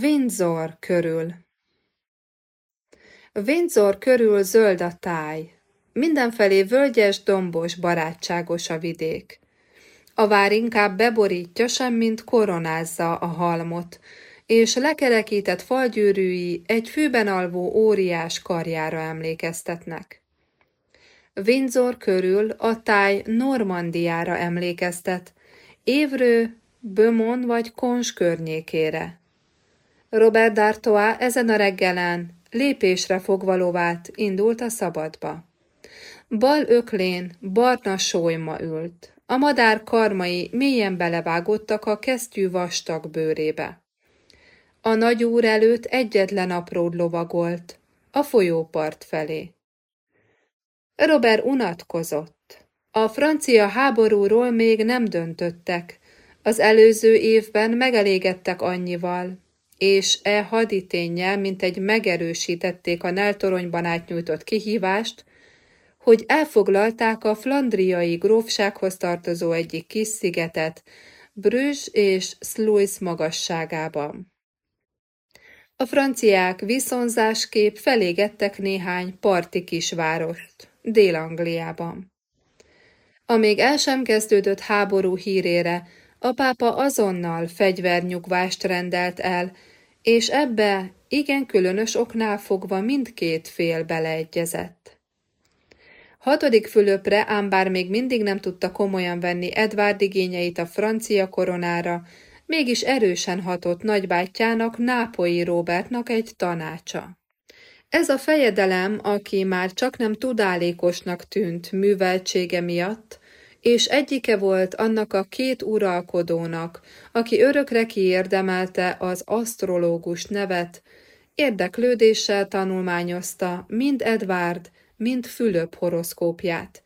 Windsor körül Windsor körül zöld a táj. Mindenfelé völgyes, dombos, barátságos a vidék. A vár inkább beborítja, semmint koronázza a halmot, és lekerekített falgyűrűi egy fűben alvó óriás karjára emlékeztetnek. Windsor körül a táj Normandiára emlékeztet, Évrő, Bömon vagy Kons környékére. Robert D'Artois ezen a reggelen lépésre fogva lovát indult a szabadba. Bal öklén barna sólyma ült. A madár karmai mélyen belevágottak a kesztyű vastag bőrébe. A nagy úr előtt egyetlen apród lovagolt, a folyópart felé. Robert unatkozott. A francia háborúról még nem döntöttek, az előző évben megelégettek annyival, és e mint egy megerősítették a Neltoronyban átnyújtott kihívást, hogy elfoglalták a flandriai grófsághoz tartozó egyik kis szigetet, Brüzs és Sluis magasságában. A franciák viszonzásképp felégettek néhány parti kisvárost, Dél-Angliában. Amíg el sem kezdődött háború hírére, a pápa azonnal fegyvernyugvást rendelt el, és ebbe igen különös oknál fogva mindkét fél beleegyezett. Hatodik Fülöpre ám bár még mindig nem tudta komolyan venni Edvárd igényeit a francia koronára, mégis erősen hatott nagybátyjának, Nápolyi Robertnak egy tanácsa. Ez a fejedelem, aki már csak nem tudálékosnak tűnt műveltsége miatt, és egyike volt annak a két uralkodónak, aki örökre kiérdemelte az asztrológus nevet, érdeklődéssel tanulmányozta mind Edvárd, mind Fülöp horoszkópját.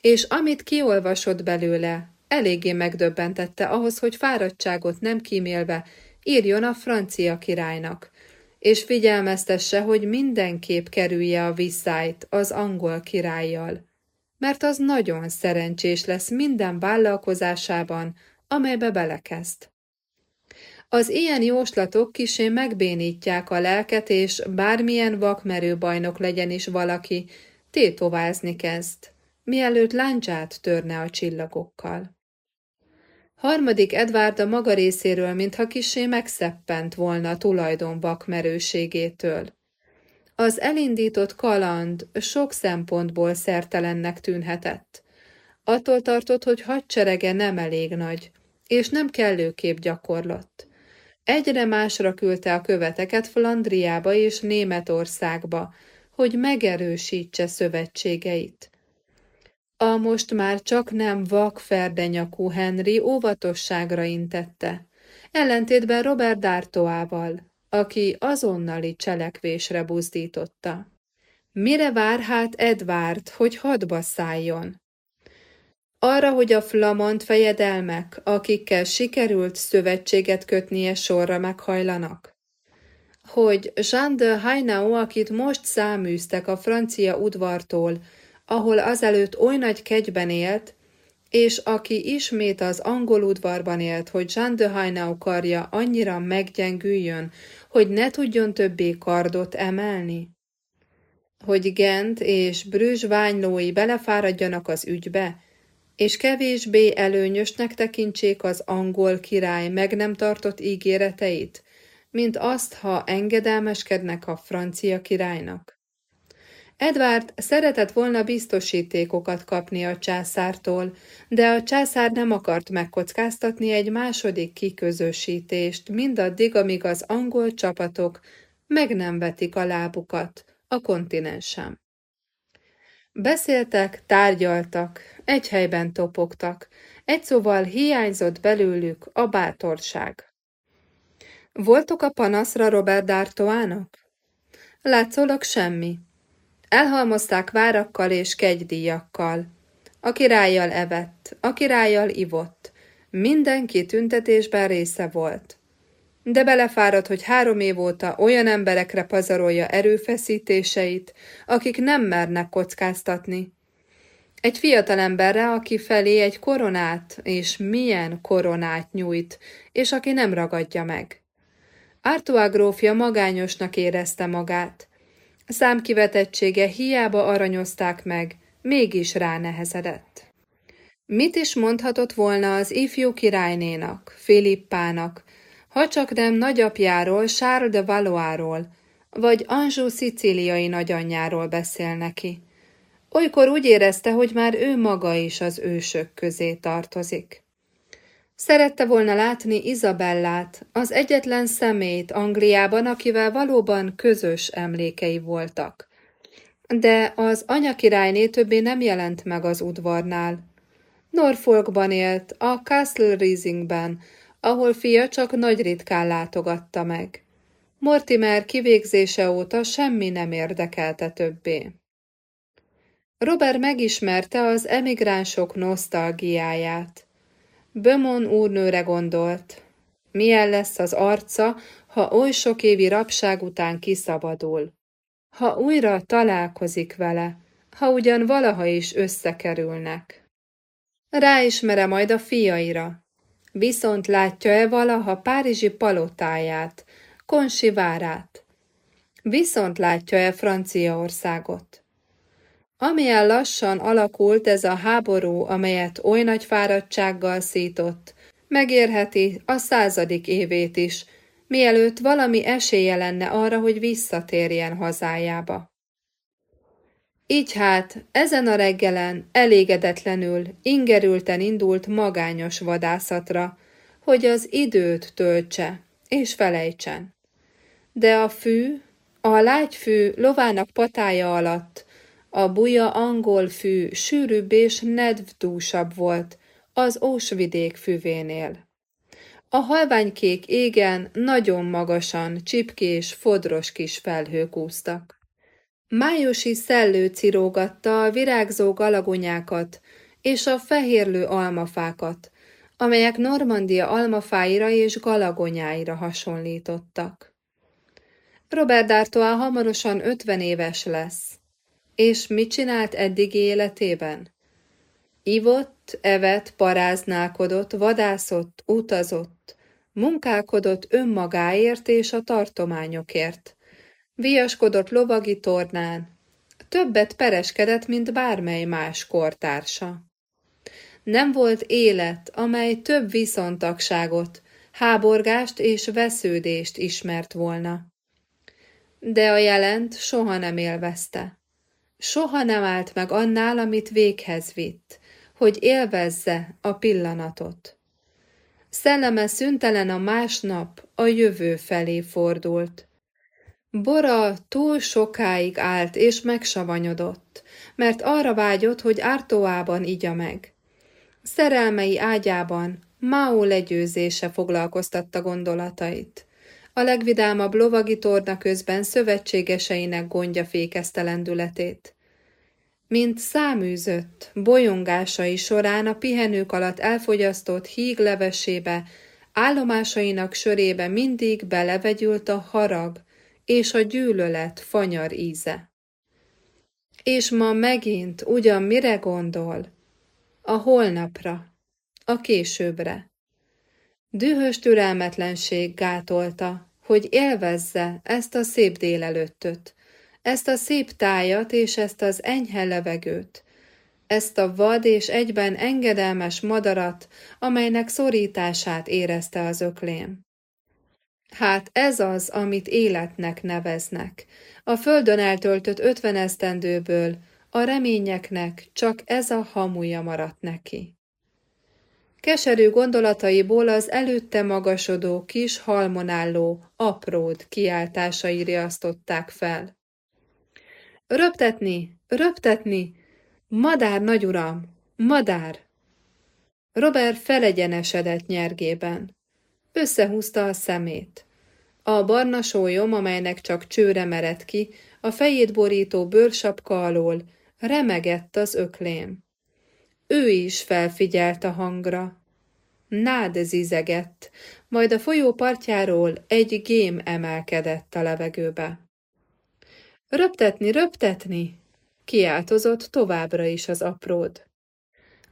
És amit kiolvasott belőle, eléggé megdöbbentette ahhoz, hogy fáradtságot nem kímélve írjon a francia királynak, és figyelmeztesse, hogy mindenképp kerülje a visszájt az angol királlyal mert az nagyon szerencsés lesz minden vállalkozásában, amelybe belekezd. Az ilyen jóslatok kisé megbénítják a lelket, és bármilyen vakmerő bajnok legyen is valaki, tétovázni kezd, mielőtt láncsát törne a csillagokkal. Harmadik Edvárd a maga részéről, mintha kisé megszeppent volna a tulajdon vakmerőségétől. Az elindított kaland sok szempontból szertelennek tűnhetett. Attól tartott, hogy hadserege nem elég nagy, és nem kellőképp gyakorlott. Egyre másra küldte a követeket Flandriába és Németországba, hogy megerősítse szövetségeit. A most már csak nem vak ferdenyakú Henry óvatosságra intette, ellentétben Robert D'Artoával, aki azonnali cselekvésre buzdította. Mire vár hát Edvárd, hogy hadba szálljon? Arra, hogy a flamand fejedelmek, akikkel sikerült szövetséget kötnie sorra meghajlanak? Hogy Jean de Hainau, akit most száműztek a francia udvartól, ahol azelőtt oly nagy kegyben élt, és aki ismét az angol udvarban élt, hogy Jean de Hainau karja annyira meggyengüljön, hogy ne tudjon többé kardot emelni? Hogy Gent és Brüzs ványlói belefáradjanak az ügybe, és kevésbé előnyösnek tekintsék az angol király meg nem tartott ígéreteit, mint azt, ha engedelmeskednek a francia királynak. Edward szeretett volna biztosítékokat kapni a császártól, de a császár nem akart megkockáztatni egy második kiközösítést, mindaddig, amíg az angol csapatok meg nem vetik a lábukat a kontinensen. Beszéltek, tárgyaltak, egy helyben topogtak, egy szóval hiányzott belőlük a bátorság. Voltok a panaszra Robert D'Artoának? Látszólag semmi, Elhalmozták várakkal és kegydíjakkal. A királlyal evett, a királlyal ivott. Mindenki tüntetésben része volt. De belefáradt, hogy három év óta olyan emberekre pazarolja erőfeszítéseit, akik nem mernek kockáztatni. Egy fiatal emberre, aki felé egy koronát, és milyen koronát nyújt, és aki nem ragadja meg. Artois grófja magányosnak érezte magát. Számkivetettsége hiába aranyozták meg, mégis ránehezedett. Mit is mondhatott volna az ifjú királynénak, Filippának, ha csak nem nagyapjáról, Charles de Valoisról, vagy Anjou szicíliai nagyanyjáról beszél neki. Olykor úgy érezte, hogy már ő maga is az ősök közé tartozik. Szerette volna látni Izabellát, az egyetlen szemét Angliában, akivel valóban közös emlékei voltak. De az anyakirályné többé nem jelent meg az udvarnál. Norfolkban élt, a Castle Risingben, ahol fia csak nagy ritkán látogatta meg. Mortimer kivégzése óta semmi nem érdekelte többé. Robert megismerte az emigránsok nosztalgiáját. Bömon úrnőre gondolt. Milyen lesz az arca, ha oly sok évi rabság után kiszabadul? Ha újra találkozik vele, ha ugyan valaha is összekerülnek. Ráismere majd a fiaira. Viszont látja-e valaha Párizsi palotáját, Konsi várát? Viszont látja-e Franciaországot? Amilyen lassan alakult ez a háború, amelyet oly nagy fáradtsággal szított, megérheti a századik évét is, mielőtt valami esélye lenne arra, hogy visszatérjen hazájába. Így hát, ezen a reggelen elégedetlenül, ingerülten indult magányos vadászatra, hogy az időt töltse és felejtsen. De a fű, a lágyfű lovának patája alatt, a buja angol fű sűrűbb és nedvdúsabb volt az ósvidék füvénél. A halványkék égen nagyon magasan csipkés, fodros kis felhők úsztak. Májusi szellő cirógatta a virágzó galagonyákat és a fehérlő almafákat, amelyek Normandia almafáira és galagonyáira hasonlítottak. Robert D'Artois hamarosan ötven éves lesz. És mit csinált eddig életében? Ivott, evett, paráználkodott, vadászott, utazott, munkálkodott önmagáért és a tartományokért, viaskodott lovagi tornán, többet pereskedett, mint bármely más kortársa. Nem volt élet, amely több viszontagságot, háborgást és vesződést ismert volna. De a jelent soha nem élvezte. Soha nem állt meg annál, amit véghez vitt, hogy élvezze a pillanatot. Szelleme szüntelen a másnap a jövő felé fordult. Bora túl sokáig állt és megsavanyodott, mert arra vágyott, hogy Ártóában igya meg. Szerelmei ágyában Mao legyőzése foglalkoztatta gondolatait. A legvidámabb lovagi torna közben szövetségeseinek gondja fékezte lendületét. Mint száműzött, bolyongásai során a pihenők alatt elfogyasztott híg levesébe, állomásainak sörébe mindig belevegyült a harag és a gyűlölet fanyar íze. És ma megint ugyan mire gondol? A holnapra, a későbbre. Dühös türelmetlenség gátolta, hogy élvezze ezt a szép délelőttöt, ezt a szép tájat és ezt az enyhe levegőt, ezt a vad és egyben engedelmes madarat, amelynek szorítását érezte az öklém. Hát ez az, amit életnek neveznek. A földön eltöltött ötven esztendőből a reményeknek csak ez a hamuja maradt neki. Keserű gondolataiból az előtte magasodó kis halmonálló apród kiáltásai riasztották fel. Röptetni, röptetni! Madár, nagyuram, madár! Robert felegyenesedett nyergében. Összehúzta a szemét. A barna sólyom, amelynek csak csőre merett ki, a fejét borító bőrsapka alól, remegett az öklém. Ő is felfigyelt a hangra. Nád zizegett, majd a folyó partjáról egy gém emelkedett a levegőbe. Röptetni, röptetni! kiáltozott továbbra is az apród.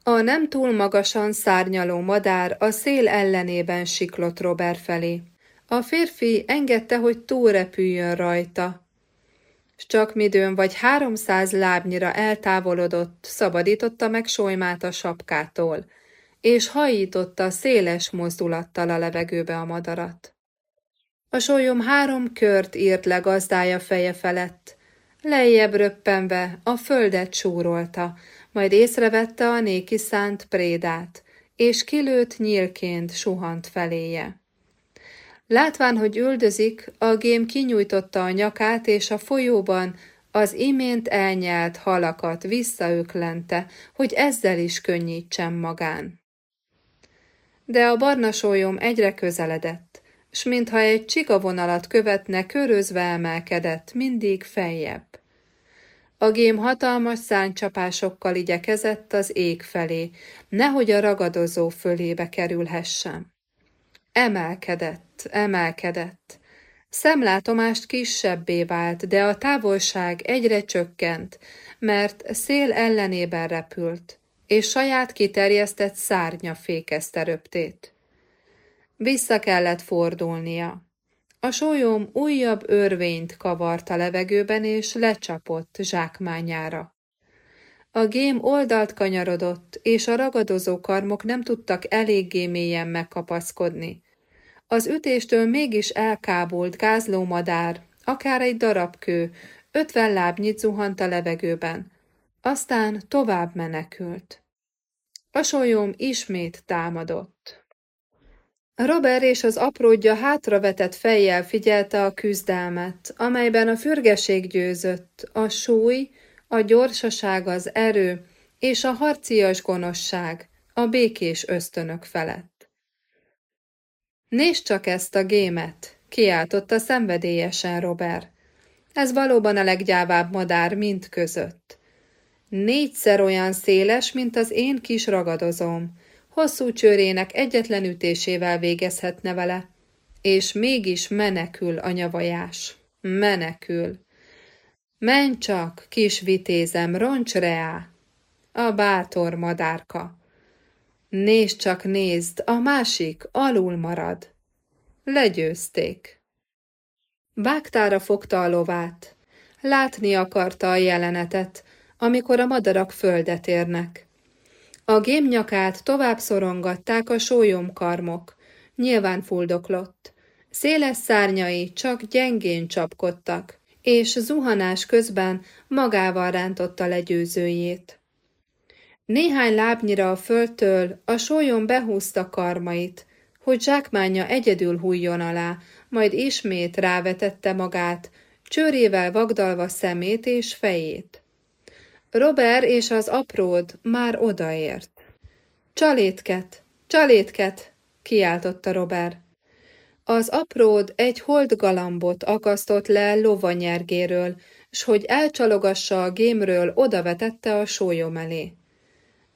A nem túl magasan szárnyaló madár a szél ellenében siklott Robert felé. A férfi engedte, hogy túlrepüljön rajta, s csak midőn vagy háromszáz lábnyira eltávolodott, szabadította meg solymát a sapkától, és hajította széles mozdulattal a levegőbe a madarat. A sólyom három kört írt le gazdája feje felett, lejjebb röppenve a földet súrolta, majd észrevette a néki szánt prédát, és kilőtt nyílként suhant feléje. Látván, hogy üldözik, a gém kinyújtotta a nyakát, és a folyóban az imént elnyelt halakat visszaöklente, hogy ezzel is könnyítsen magán. De a barna sólyom egyre közeledett, s mintha egy csigavonalat követne, körözve emelkedett, mindig feljebb. A gém hatalmas száncsapásokkal igyekezett az ég felé, nehogy a ragadozó fölébe kerülhessen. Emelkedett, emelkedett. Szemlátomást kisebbé vált, de a távolság egyre csökkent, mert szél ellenében repült, és saját kiterjesztett szárnya fékezte röptét. Vissza kellett fordulnia. A sólyom újabb örvényt kavart a levegőben, és lecsapott zsákmányára. A gém oldalt kanyarodott, és a ragadozó karmok nem tudtak eléggé mélyen megkapaszkodni. Az ütéstől mégis elkábult gázló madár, akár egy darab kő, ötven lábnyit zuhant a levegőben. Aztán tovább menekült. A sólyom ismét támadott. Robert és az apródja hátravetett fejjel figyelte a küzdelmet, amelyben a fürgeség győzött, a súly, a gyorsaság, az erő és a harcias gonoszság a békés ösztönök felett. Nézd csak ezt a gémet, kiáltotta szenvedélyesen Robert. Ez valóban a leggyávább madár mind között. Négyszer olyan széles, mint az én kis ragadozom, hosszú csőrének egyetlen ütésével végezhetne vele, és mégis menekül a nyavajás. Menekül. Menj csak, kis vitézem, roncs reá! A bátor madárka. Nézd csak, nézd, a másik alul marad. Legyőzték. Vágtára fogta a lovát. Látni akarta a jelenetet, amikor a madarak földet érnek. A gém nyakát tovább szorongatták a sólyomkarmok, nyilván fuldoklott. Széles szárnyai csak gyengén csapkodtak, és zuhanás közben magával rántotta legyőzőjét. Néhány lábnyira a földtől a sólyom behúzta karmait, hogy zsákmánya egyedül hújjon alá, majd ismét rávetette magát, csőrével vagdalva szemét és fejét. Robert és az apród már odaért. Csalétket, csalétket, kiáltotta Robert. Az apród egy holdgalambot akasztott le lovanyergéről, s hogy elcsalogassa a gémről, odavetette a sólyom elé.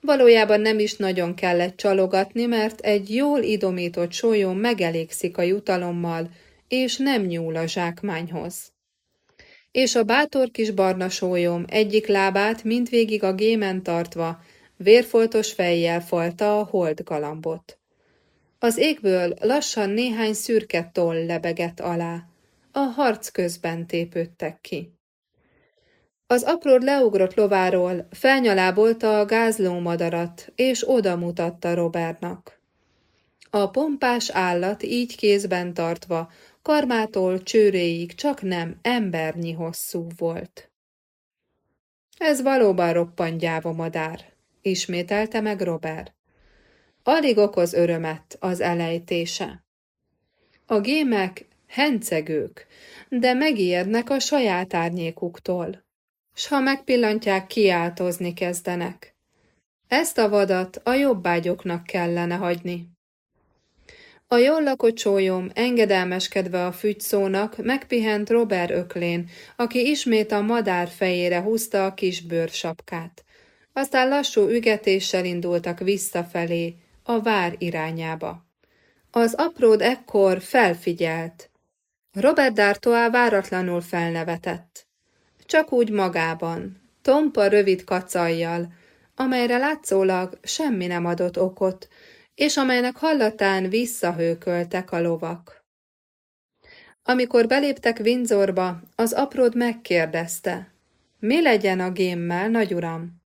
Valójában nem is nagyon kellett csalogatni, mert egy jól idomított sólyom megelégszik a jutalommal, és nem nyúl a zsákmányhoz és a bátor kis barna sólyom egyik lábát mindvégig a gémen tartva, vérfoltos fejjel falta a hold galambot. Az égből lassan néhány szürke toll lebegett alá, a harc közben tépődtek ki. Az apród leugrott lováról, felnyalábolta a gázló madarat, és oda mutatta Robertnak. A pompás állat így kézben tartva karmától csőréig csak nem embernyi hosszú volt. Ez valóban roppant gyáva madár, ismételte meg Robert. Alig okoz örömet az elejtése. A gémek hencegők, de megijednek a saját árnyékuktól, s ha megpillantják, kiáltozni kezdenek. Ezt a vadat a jobbágyoknak kellene hagyni. A jól lakott engedelmeskedve a fügyszónak, megpihent Robert öklén, aki ismét a madár fejére húzta a kis bőrsapkát. Aztán lassú ügetéssel indultak visszafelé, a vár irányába. Az apród ekkor felfigyelt. Robert D'Artois váratlanul felnevetett. Csak úgy magában, tompa rövid kacajjal, amelyre látszólag semmi nem adott okot, és amelynek hallatán visszahőköltek a lovak. Amikor beléptek Windsorba, az apród megkérdezte, mi legyen a gémmel, nagyuram?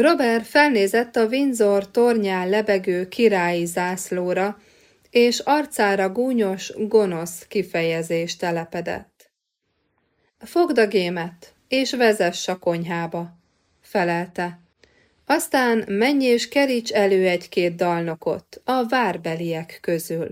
Robert felnézett a Windsor tornyán lebegő királyi zászlóra, és arcára gúnyos, gonosz kifejezés telepedett. Fogd a gémet, és vezess a konyhába, felelte. Aztán menj és keríts elő egy-két dalnokot a várbeliek közül.